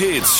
Zomerhits.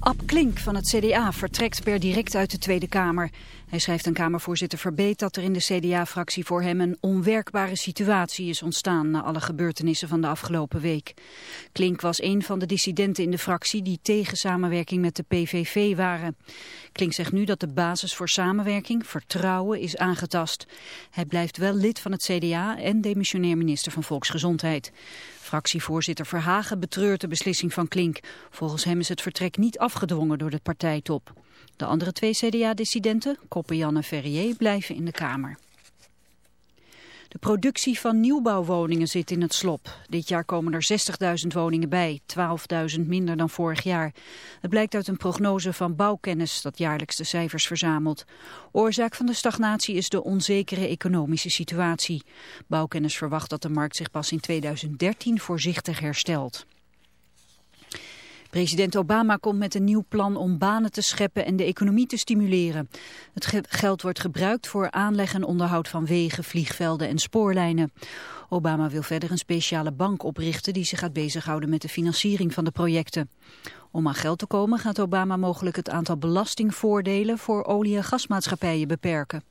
Ab Klink van het CDA vertrekt per direct uit de Tweede Kamer. Hij schrijft aan Kamervoorzitter Verbeet dat er in de CDA-fractie voor hem een onwerkbare situatie is ontstaan na alle gebeurtenissen van de afgelopen week. Klink was een van de dissidenten in de fractie die tegen samenwerking met de PVV waren. Klink zegt nu dat de basis voor samenwerking, vertrouwen, is aangetast. Hij blijft wel lid van het CDA en demissionair minister van Volksgezondheid. Fractievoorzitter Verhagen betreurt de beslissing van Klink. Volgens hem is het vertrek niet afgedwongen door de partijtop. De andere twee CDA-dissidenten, Koppenjan en Ferrier, blijven in de Kamer. De productie van nieuwbouwwoningen zit in het slop. Dit jaar komen er 60.000 woningen bij, 12.000 minder dan vorig jaar. Het blijkt uit een prognose van Bouwkennis dat jaarlijks de cijfers verzamelt. Oorzaak van de stagnatie is de onzekere economische situatie. Bouwkennis verwacht dat de markt zich pas in 2013 voorzichtig herstelt. President Obama komt met een nieuw plan om banen te scheppen en de economie te stimuleren. Het ge- geld wordt gebruikt voor aanleg en onderhoud van wegen, vliegvelden en spoorlijnen. Obama wil verder een speciale bank oprichten die zich gaat bezighouden met de financiering van de projecten. Om aan geld te komen gaat Obama mogelijk het aantal belastingvoordelen voor olie- en gasmaatschappijen beperken.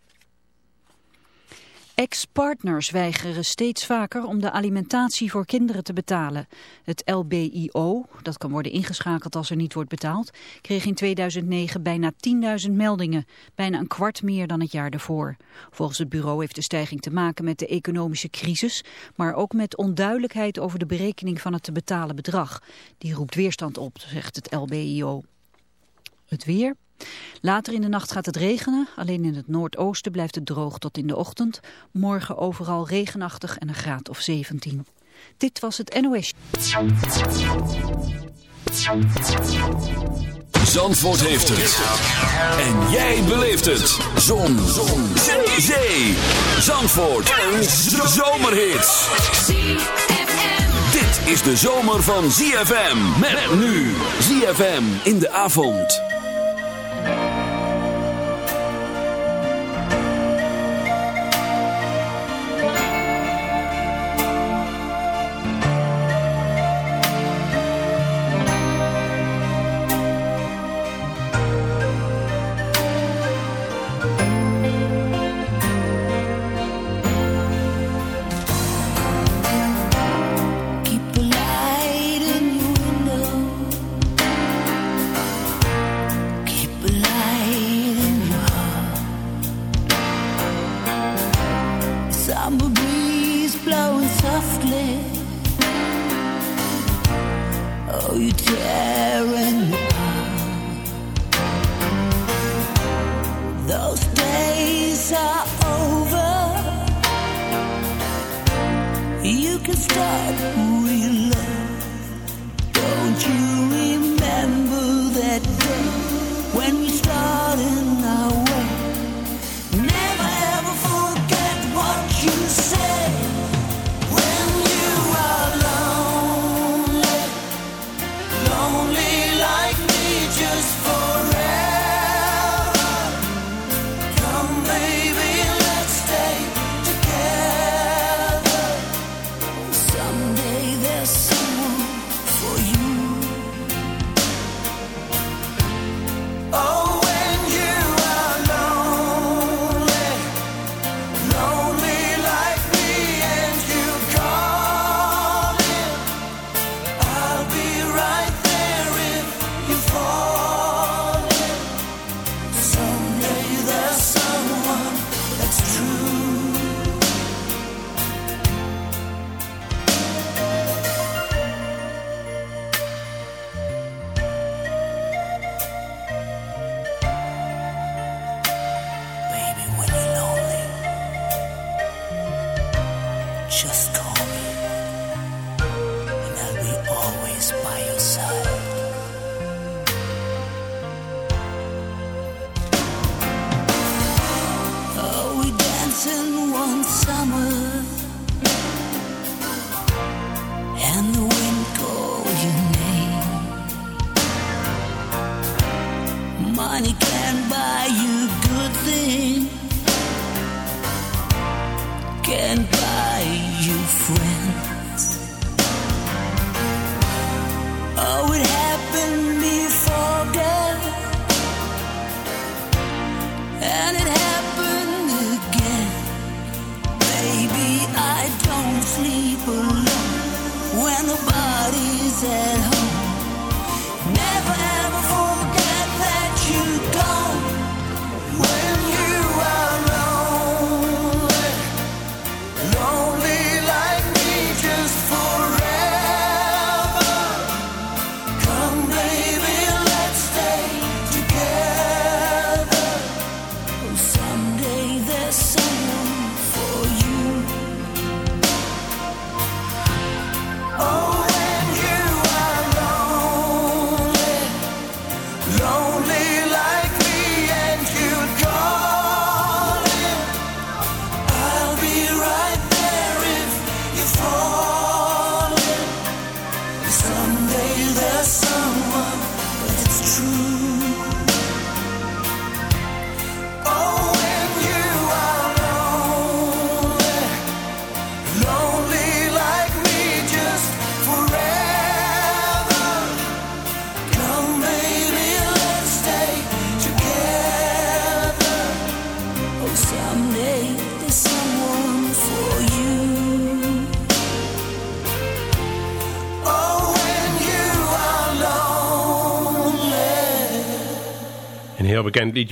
Ex-partners weigeren steeds vaker om de alimentatie voor kinderen te betalen. Het LBIO, dat kan worden ingeschakeld als er niet wordt betaald, kreeg in 2009 bijna 10.000 meldingen, bijna een kwart meer dan het jaar daarvoor. Volgens het bureau heeft de stijging te maken met de economische crisis, maar ook met onduidelijkheid over de berekening van het te betalen bedrag. Die roept weerstand op, zegt het LBIO. Het weer. Later in de nacht gaat het regenen. Alleen in het noordoosten blijft het droog tot in de ochtend. Morgen overal regenachtig en een graad of 17. Dit was het NOS. Zandvoort heeft het. En jij beleeft het. Zon. Zon. Zee. Zandvoort. Een zomerhit. Dit is de zomer van ZFM. Met nu. ZFM in de avond.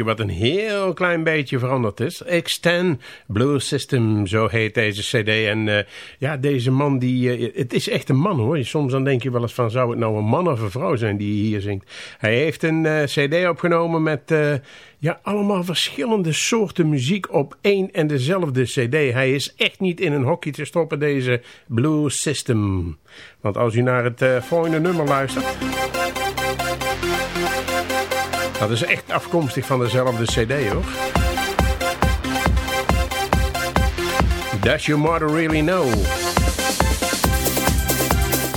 wat een heel klein beetje veranderd is. Extend Blue System, zo heet deze cd. En eh, ja, deze man, die, eh, het is echt een man hoor. Soms dan denk je wel eens van, zou het nou een man of een vrouw zijn die hier zingt? Hij heeft een eh, cd opgenomen met ja, allemaal verschillende soorten muziek op één en dezelfde cd. Hij is echt niet in een hokje te stoppen, deze Blue System. Want als u naar het volgende nummer luistert... Dat is echt afkomstig van dezelfde cd hoor. Does your mother really know?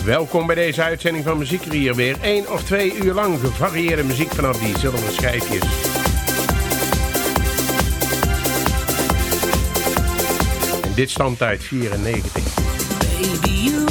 Welkom bij deze uitzending van Muziek hier weer. één of twee uur lang gevarieerde muziek vanaf die zilveren schijfjes. En dit stamt uit 94. Baby, you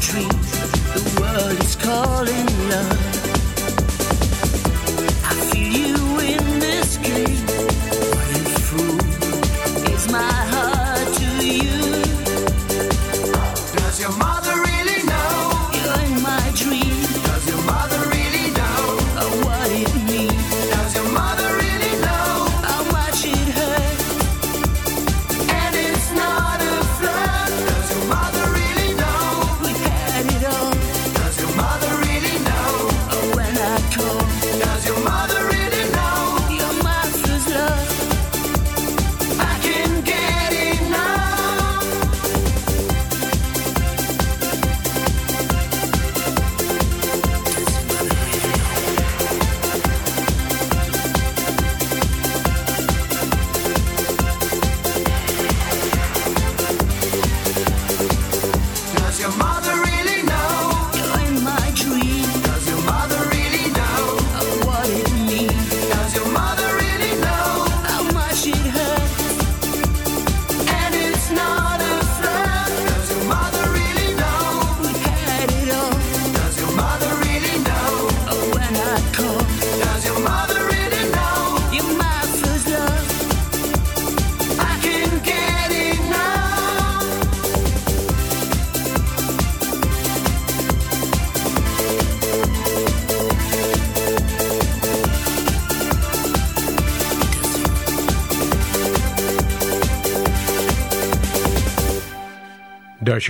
the world is calling love.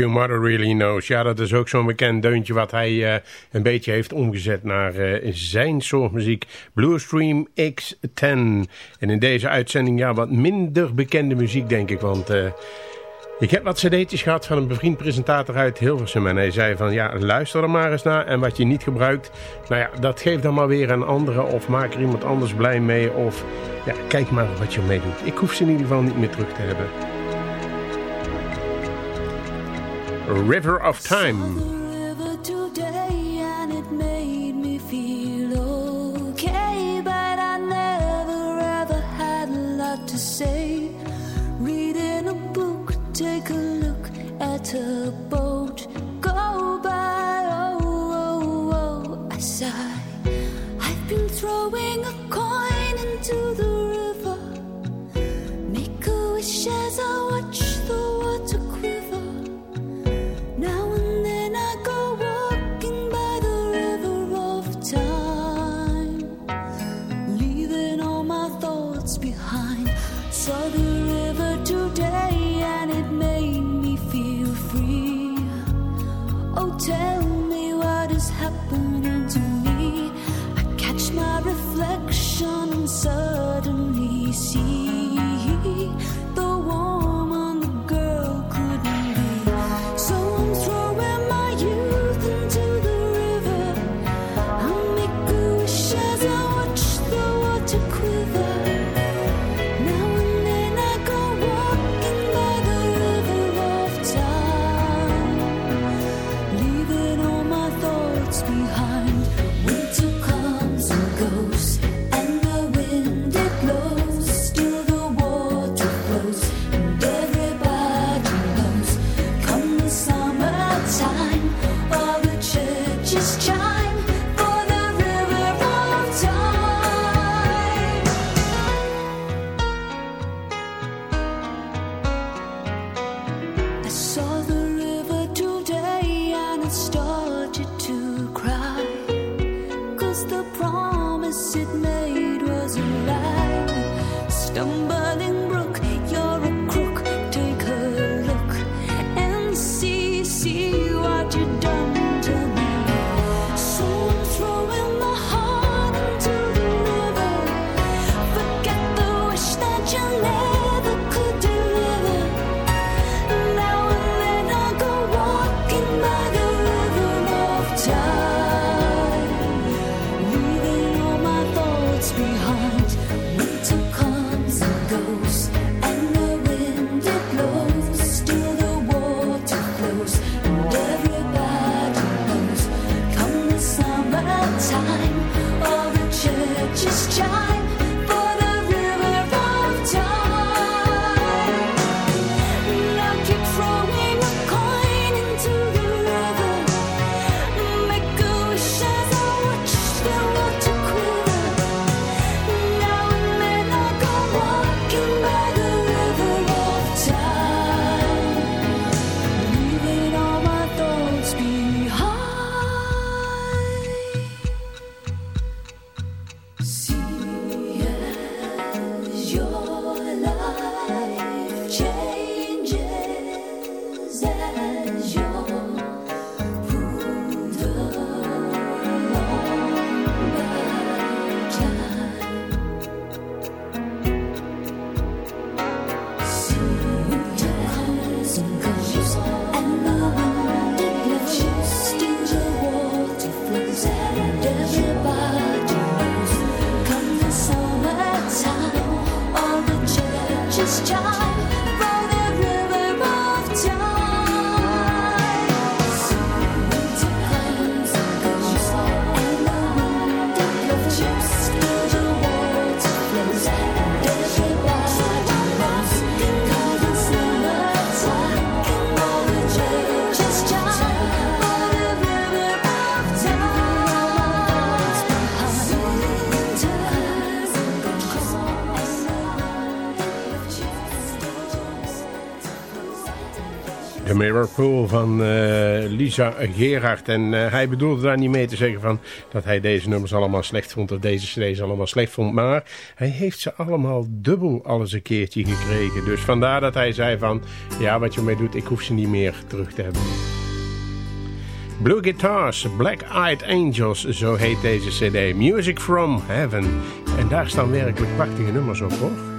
Your Mother Really Knows. Ja, dat is ook zo'n bekend deuntje wat hij eh, een beetje heeft omgezet naar eh, zijn soort muziek. Bluestream X10. En in deze uitzending ja, wat minder bekende muziek, denk ik. Want eh, ik heb wat cd'tjes gehad van een bevriend presentator uit Hilversum. En hij zei van, ja, luister er maar eens naar. En wat je niet gebruikt, nou ja, dat geeft dan maar weer een andere. Of maak er iemand anders blij mee. Of ja, kijk maar wat je meedoet. Ik hoef ze in ieder geval niet meer terug te hebben. River of Time. The Mirror Pool van eh, Lisa Gerard. En eh, hij bedoelde daar niet mee te zeggen van dat hij deze nummers allemaal slecht vond of deze cd's allemaal slecht vond. Maar hij heeft ze allemaal dubbel alles een keertje gekregen. Dus vandaar dat hij zei van ja wat je mee doet ik hoef ze niet meer terug te hebben. Blue Guitars, Black Eyed Angels, zo heet deze cd. Music from Heaven. En daar staan werkelijk prachtige nummers op hoor.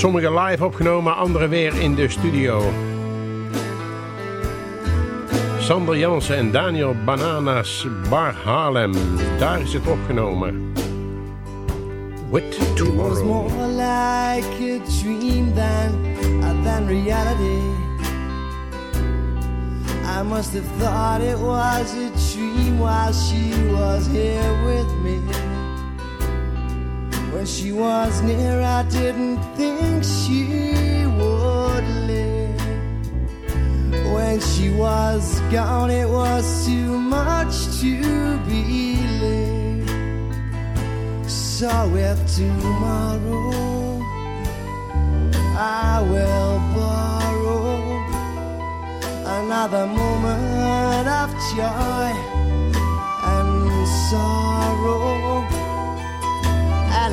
Sommige live opgenomen, andere weer in de studio. Sander Jansen en Daniel Bananas Bar Harlem. Daar is het opgenomen. With It was Tomorrow. more like a dream than, than reality. I must have thought it was a dream while she was here with me. When she was near, I didn't think she would live. When she was gone, it was too much to believe. So if tomorrow I will borrow another moment of joy and sorrow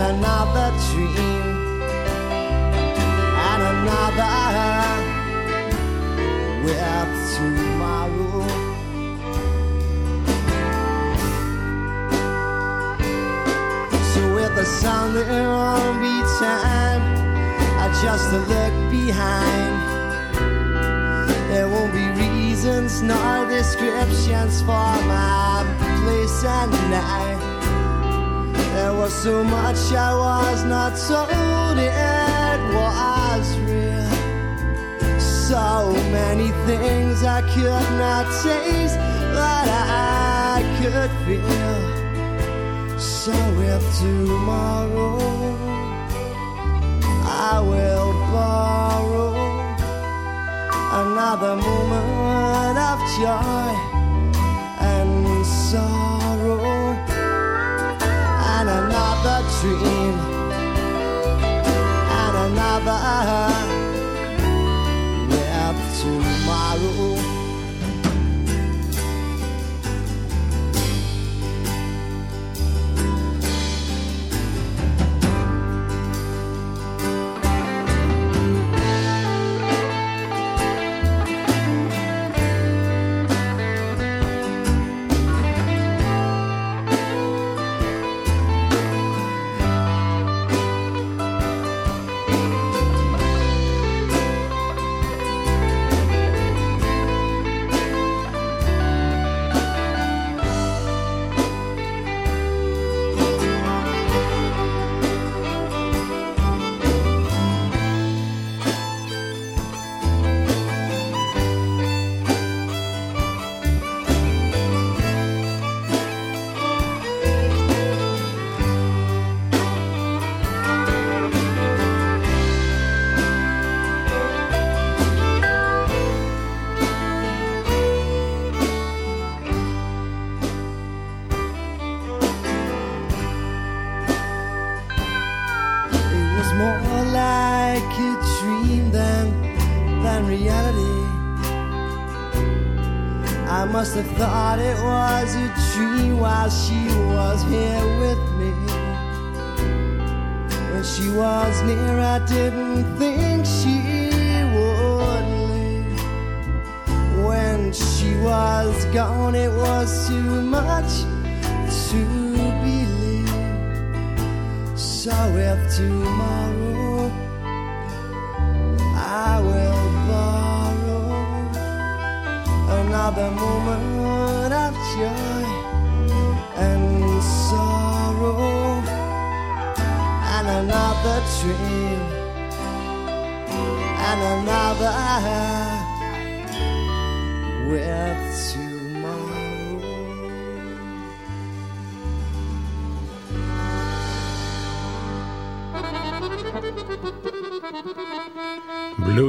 another dream and another with tomorrow. So with the sun there won't be time I just look behind There won't be reasons nor descriptions for my place and night There was so much I was not told. It was real So many things I could not taste But I could feel. So if tomorrow I will borrow another moment of joy and sorrow dream and another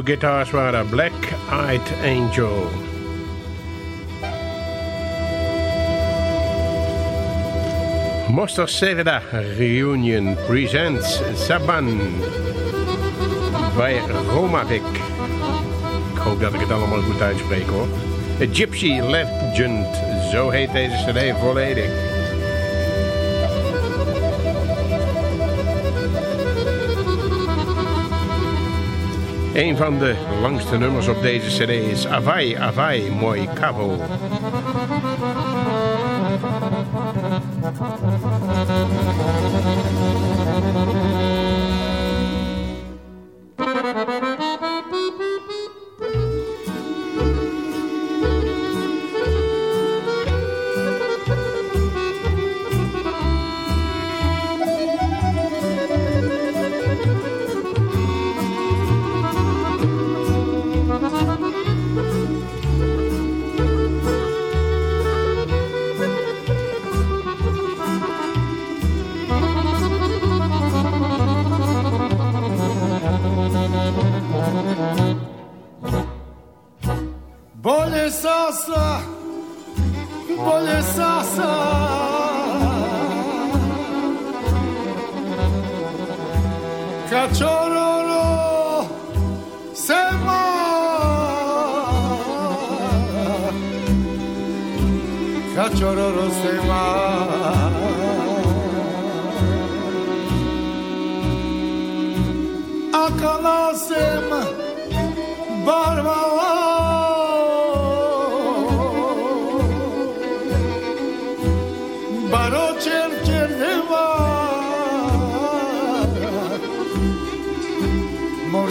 guitars waren Black Eyed Angel. Mostra Reunion presents Saban bij Romavik. Ik hoop dat ik het allemaal goed uitspreek hoor. A Gypsy Legend, zo heet deze cd volledig. Een van de langste nummers op deze cd is Avai Avai mooi Cabo.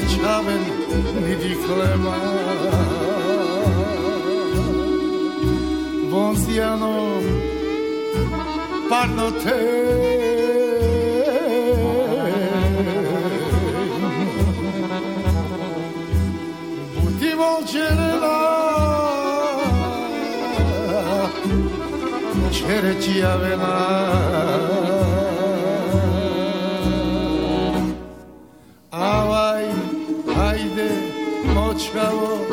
čaven niti chleba. Bonziano, parno te. Buti volcerela, cereci avena. acabó.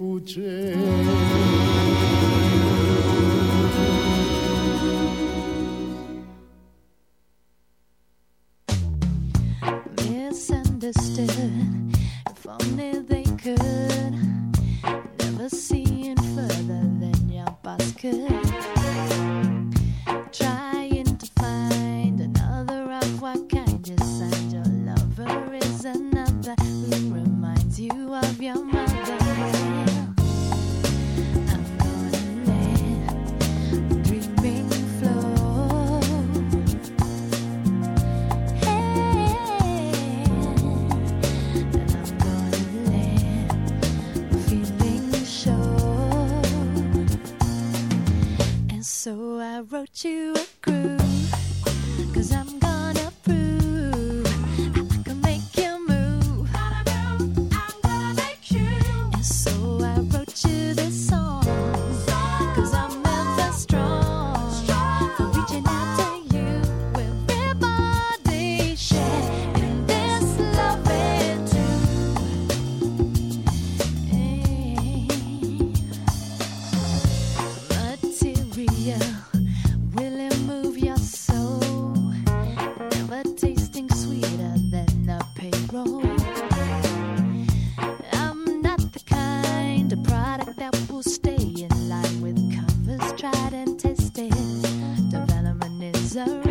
不知 are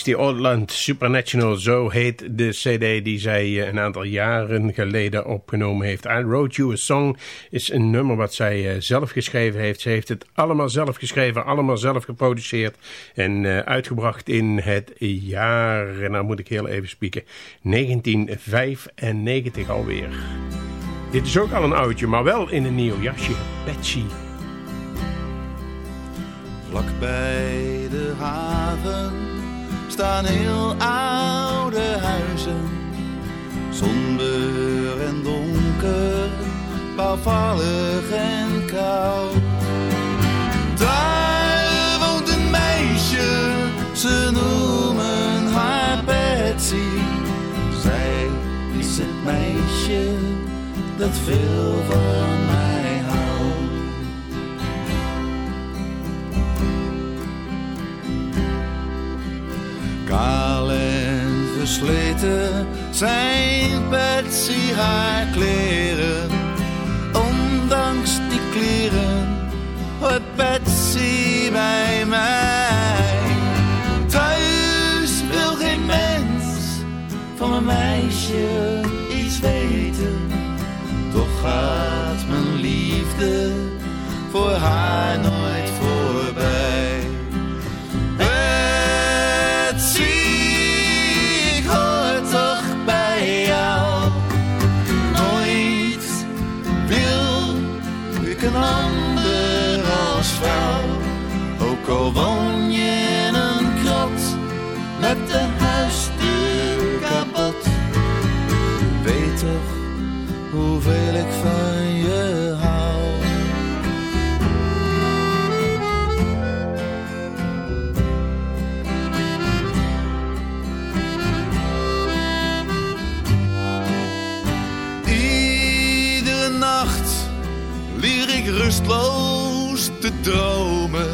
Misty Oldland Supernatural, zo heet de cd die zij eh, een aantal jaren geleden opgenomen heeft. I Wrote You a Song is een nummer wat zij eh, zelf geschreven heeft. Ze heeft het allemaal zelf geschreven, allemaal zelf geproduceerd en eh, uitgebracht in het jaar, nou moet ik heel even spieken, 1995 alweer. Dit is ook al een oudje, maar wel in een nieuw jasje. Betsy. Vlakbij de haven staan heel oude huizen. Somber en donker, bouwvallig en koud. Daar woont een meisje, ze noemen haar Betsy. Zij is het meisje dat veel van mij Kaal en versleten zijn Betsy haar kleren. Ondanks die kleren hoort Betsy bij mij. Thuis wil geen mens van mijn meisje iets weten. Toch gaat mijn liefde voor haar nooit dromen.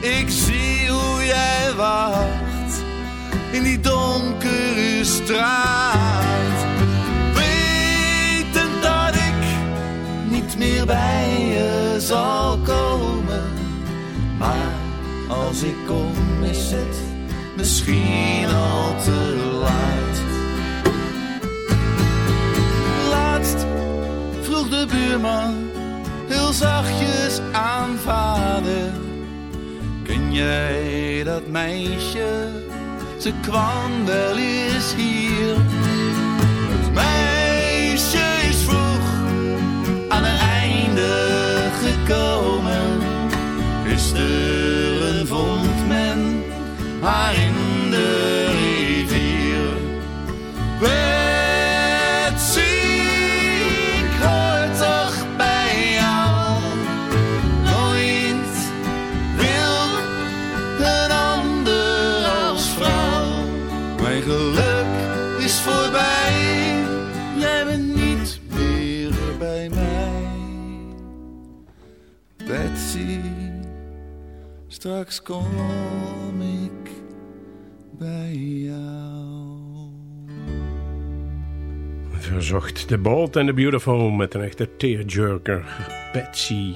Ik zie hoe jij wacht in die donkere straat. Wetend dat ik niet meer bij je zal komen. Maar als ik kom is het misschien al te laat. Laatst vroeg de buurman heel zachtjes aan vader. Ken jij dat meisje? Ze kwam wel eens hier. Straks kom ik bij jou. Verzocht The Bold and the Beautiful met een echte tearjerker, Betsy.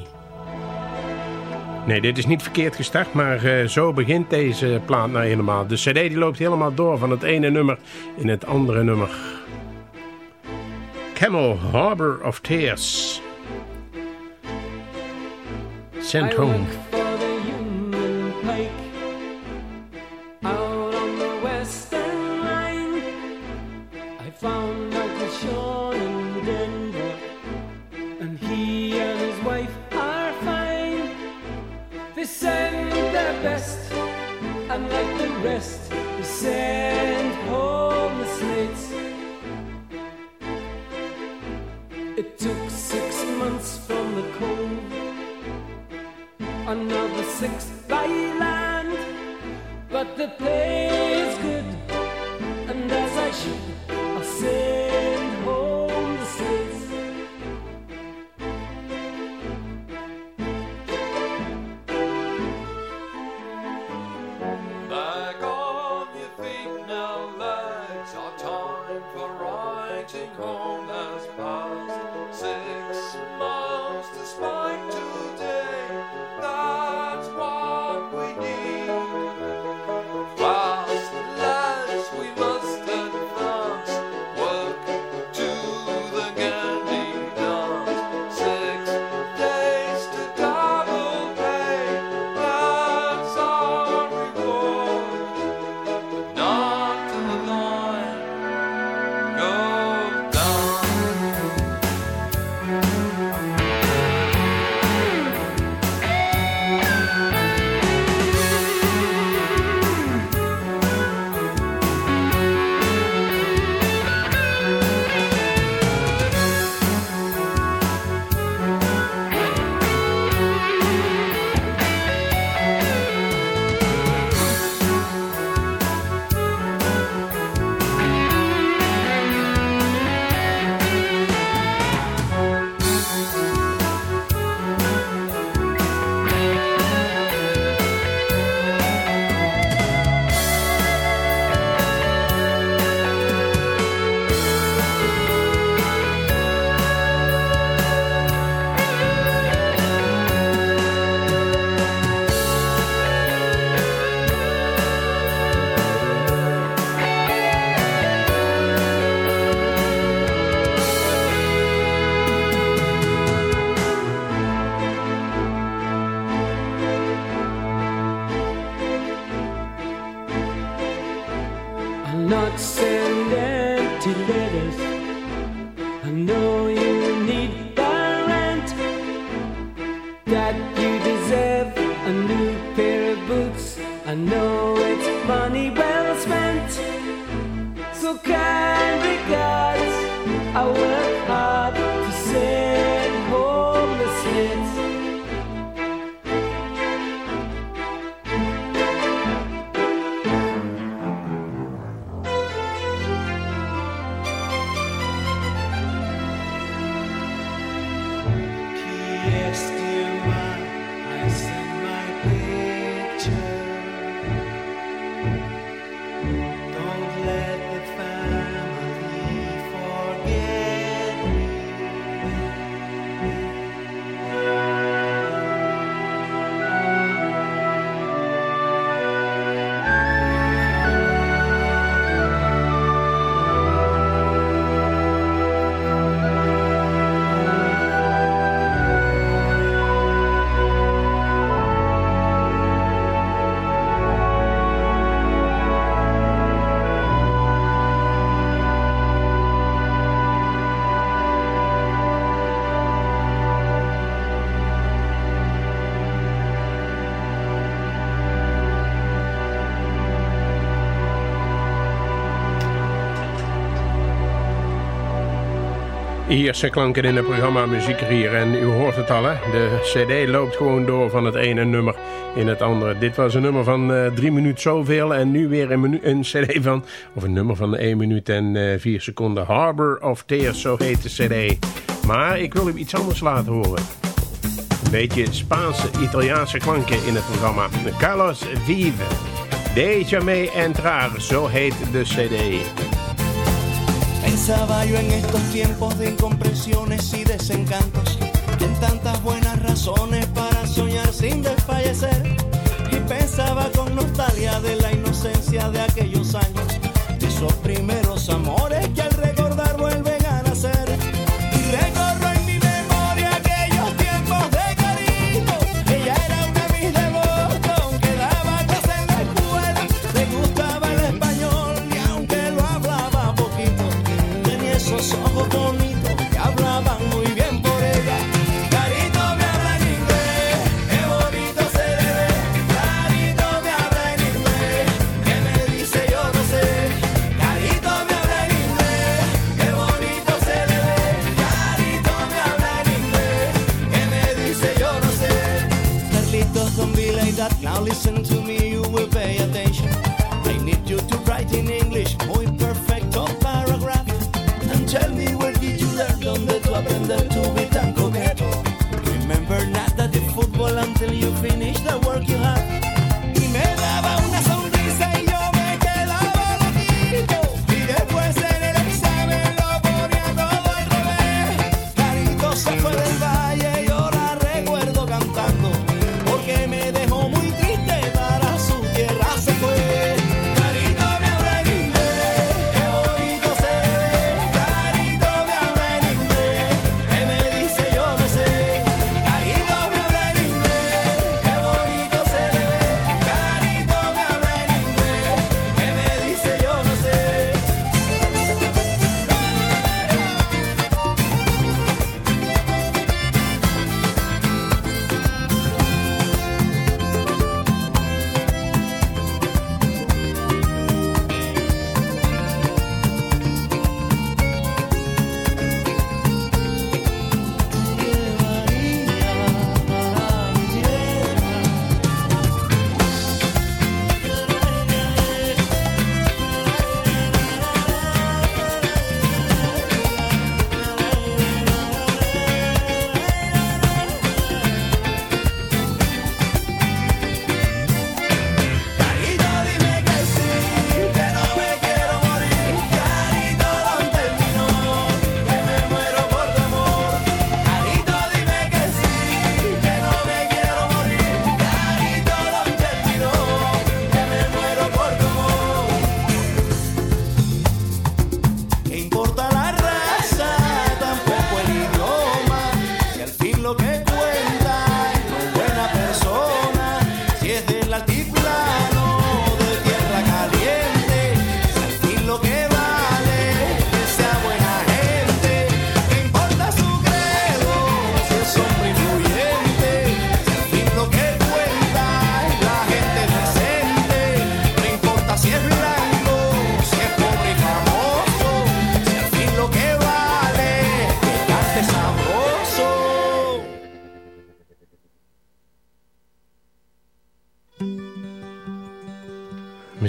Nee, dit is niet verkeerd gestart, maar eh, zo begint deze plaat nou helemaal. De cd die loopt helemaal door van het ene nummer in het andere nummer. Camel Harbor of Tears. Sent home. Ierse klanken in het programma Muziek hier. En u hoort het al, hè? De cd loopt gewoon door van het ene nummer in het andere. Dit was een nummer van eh, drie minuten zoveel. En nu weer een, een cd van, of een nummer van 1 minuut en eh, uh, 4 seconden. Harbor of Tears, zo heet de cd. Maar ik wil u iets anders laten horen. Een beetje Spaanse, Italiaanse klanken in het programma. Carlos Vive. Déjame entrar, zo heet de cd. Pensaba yo en estos tiempos de incomprensiones y desencantos, en tantas buenas razones para soñar sin desfallecer. Y pensaba con nostalgia de la inocencia de aquellos años, de esos primeros amores que al recordar vuelven.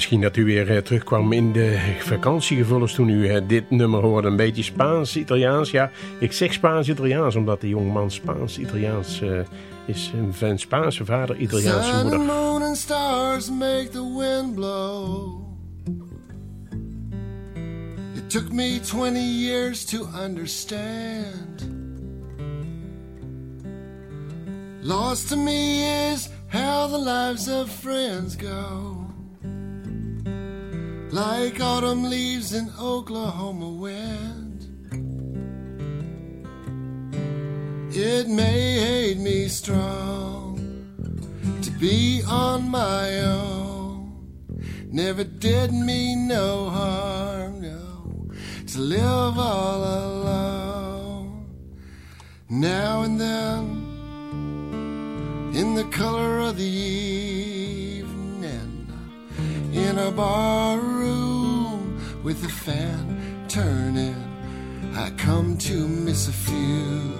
Misschien dat u weer eh, terugkwam in de vakantiegevoelens toen u eh, dit nummer hoorde. Een beetje Spaans-Italiaans. Ja, ik zeg Spaans-Italiaans omdat de jongeman Spaans-Italiaans eh, is. Een van Spaanse vader, Italiaanse Sun moeder. moon and stars make the wind blow. It took me 20 years to understand. Lost to me is how the lives of friends go. Like autumn leaves in Oklahoma wind. It made me strong to be on my own. Never did me no harm, no, to live all alone. Now and then, in the color of the evening, in a bar room with a fan turning, I come to miss a few.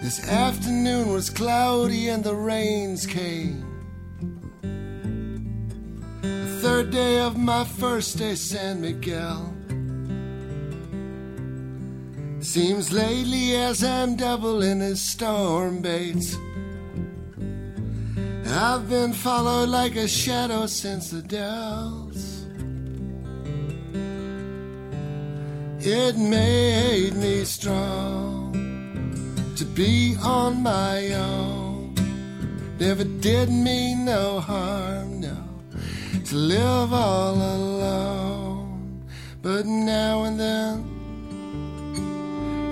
This afternoon was cloudy and the rains came. The third day of my first day, San Miguel. Seems lately as I'm doubling as storm baits. I've been followed like a shadow since the dells. It made me strong to be on my own. Never did me no harm, no, to live all alone. But now and then,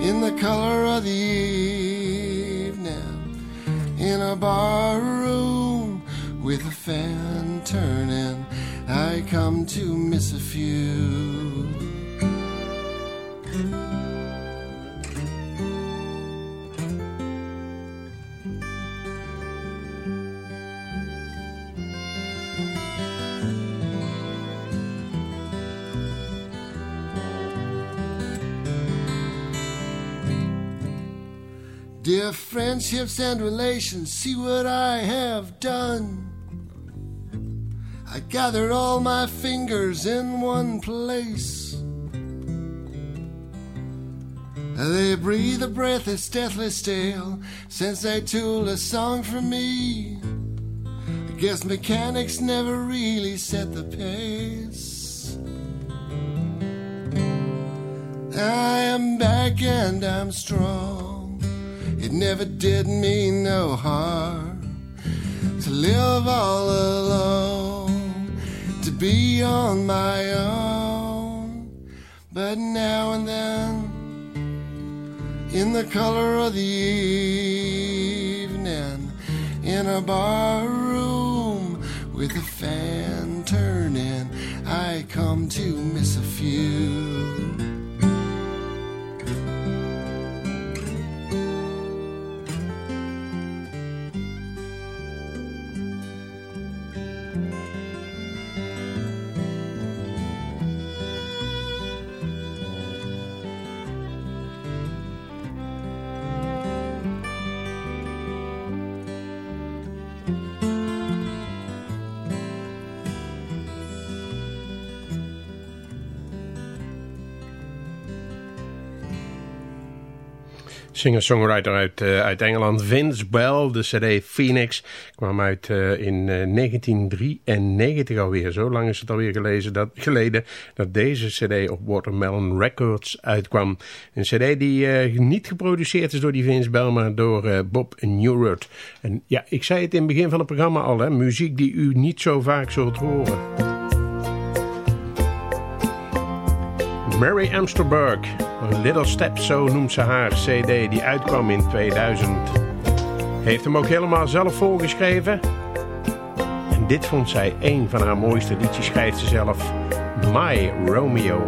in the color of the evening, in a bar room with a fan turning, I come to miss a few. Dear friendships and relations, see what I have done. I gathered all my fingers in one place. They breathe a breath that's deathly stale since they tooled a song for me. I guess mechanics never really set the pace. I am back and I'm strong. It never did me no harm to live all alone, to be on my own. But now and then, in the color of the evening, in a bar room with a fan turning, I come to miss a few. Singer-songwriter uit, eh, uit Engeland, Vince Bell. De cd Phoenix kwam uit eh, in eh, 1993 alweer. Zo lang is het alweer gelezen dat, geleden dat deze cd op Watermelon Records uitkwam. Een cd die eh, niet geproduceerd is door die Vince Bell, maar door eh, Bob Newrut. En ja, ik zei het in het begin van het programma al, hè, muziek die u niet zo vaak zult horen. Mary Amsterberg, Little Step, zo noemt ze haar cd, die uitkwam in 2000. Heeft hem ook helemaal zelf voorgeschreven. En dit vond zij een van haar mooiste liedjes, schrijft ze zelf. My Romeo.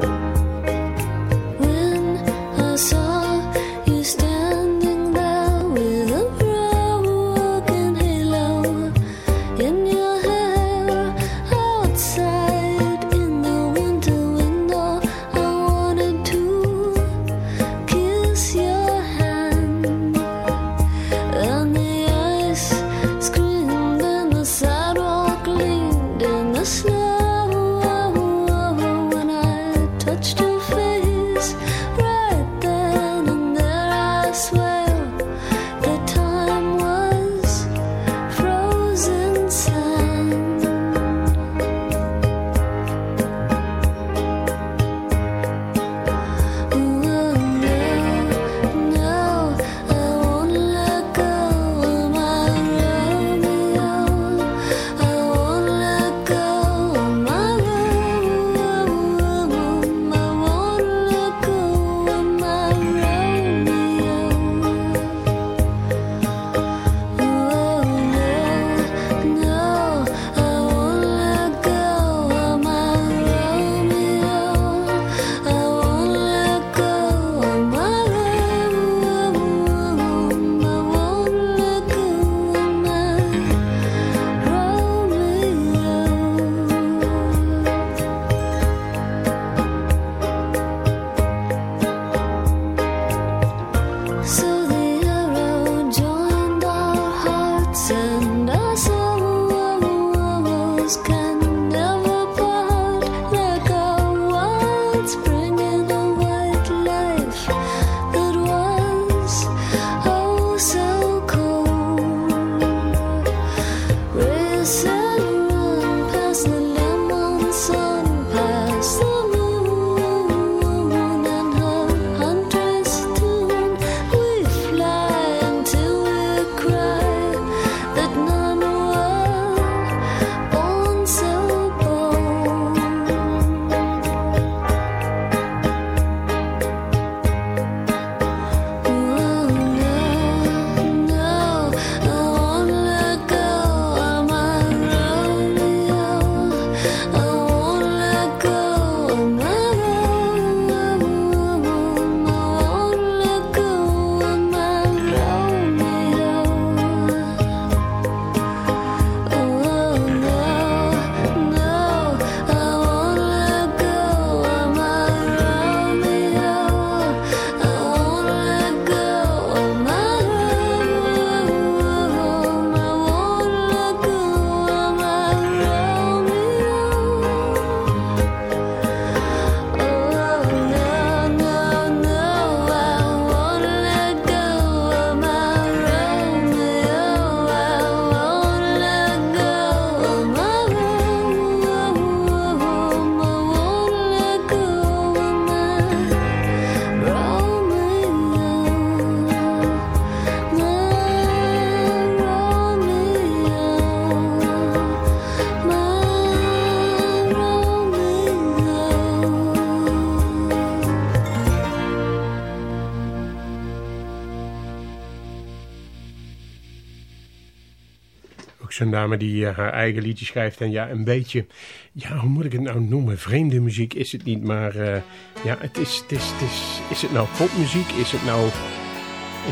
Zo'n dame die eh, haar eigen liedje schrijft. En ja, een beetje, ja, hoe moet ik het nou noemen? Vreemde muziek is het niet, maar eh, ja, het is, het is, het is, is het nou popmuziek? Is het nou,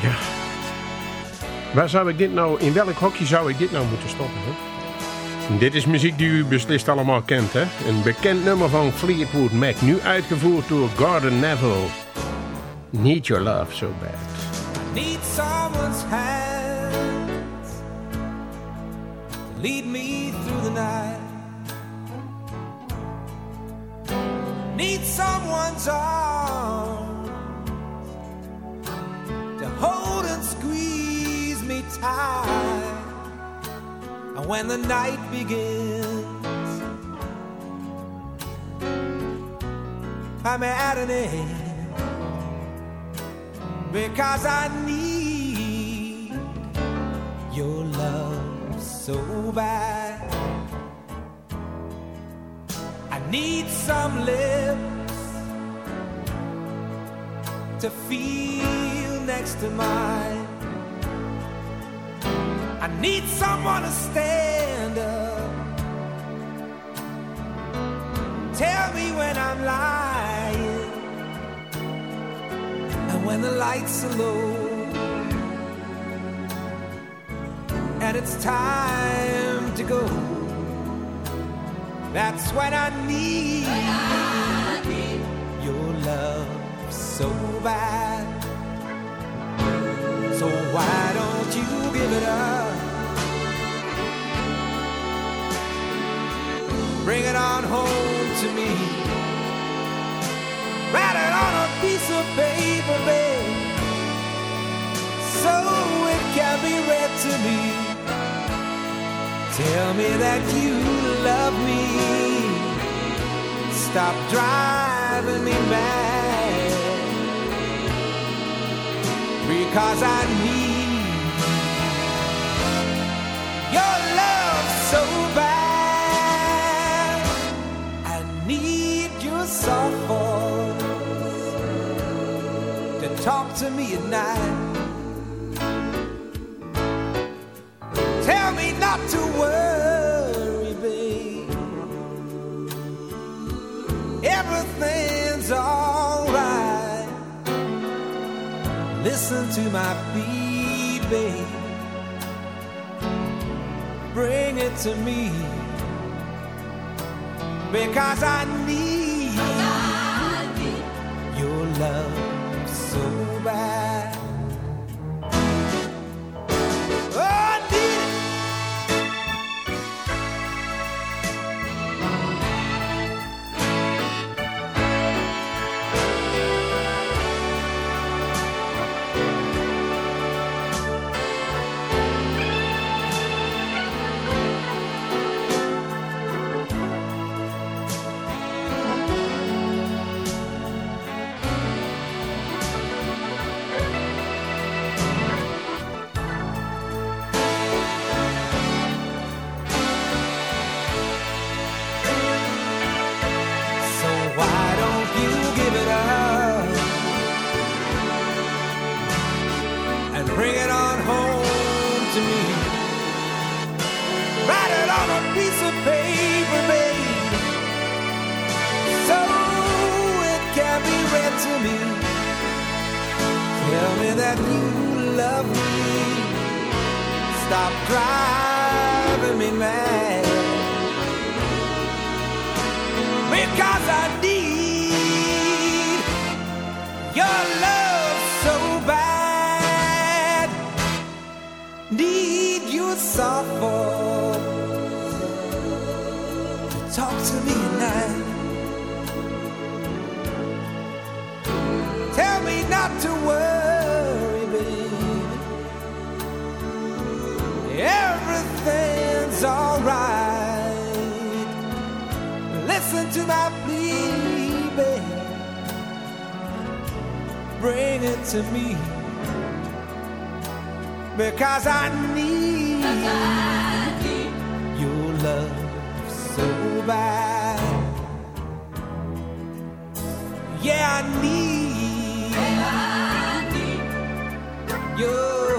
ja... Waar zou ik dit nou, in welk hokje zou ik dit nou moeten stoppen? Hè? Dit is muziek die u beslist allemaal kent, hè? Een bekend nummer van Fleetwood Mac, nu uitgevoerd door Gordon Neville. Need Your Love So Bad. need someone's to lead me through the night. Need someone's arms to hold and squeeze me tight. And when the night begins, I'm at an end because I need so bad. I need some lips to feel next to mine. I need someone to stand up. Tell me when I'm lying and when the lights are low it's time to go. That's when I need, your love so bad. So why don't you give it up? Bring it on home to me. Write it on a piece of paper, babe, so it can be read to me. Tell me that you love me. Stop driving me mad. Because I need your love so bad. I need your soft voice to talk to me at night. Not to worry, babe. Everything's alright. Listen to my beat, babe. Bring it to me because I need Everything's alright. Listen to my plea, babe. Bring it to me. Because I need, your love so bad. Yeah, I need, your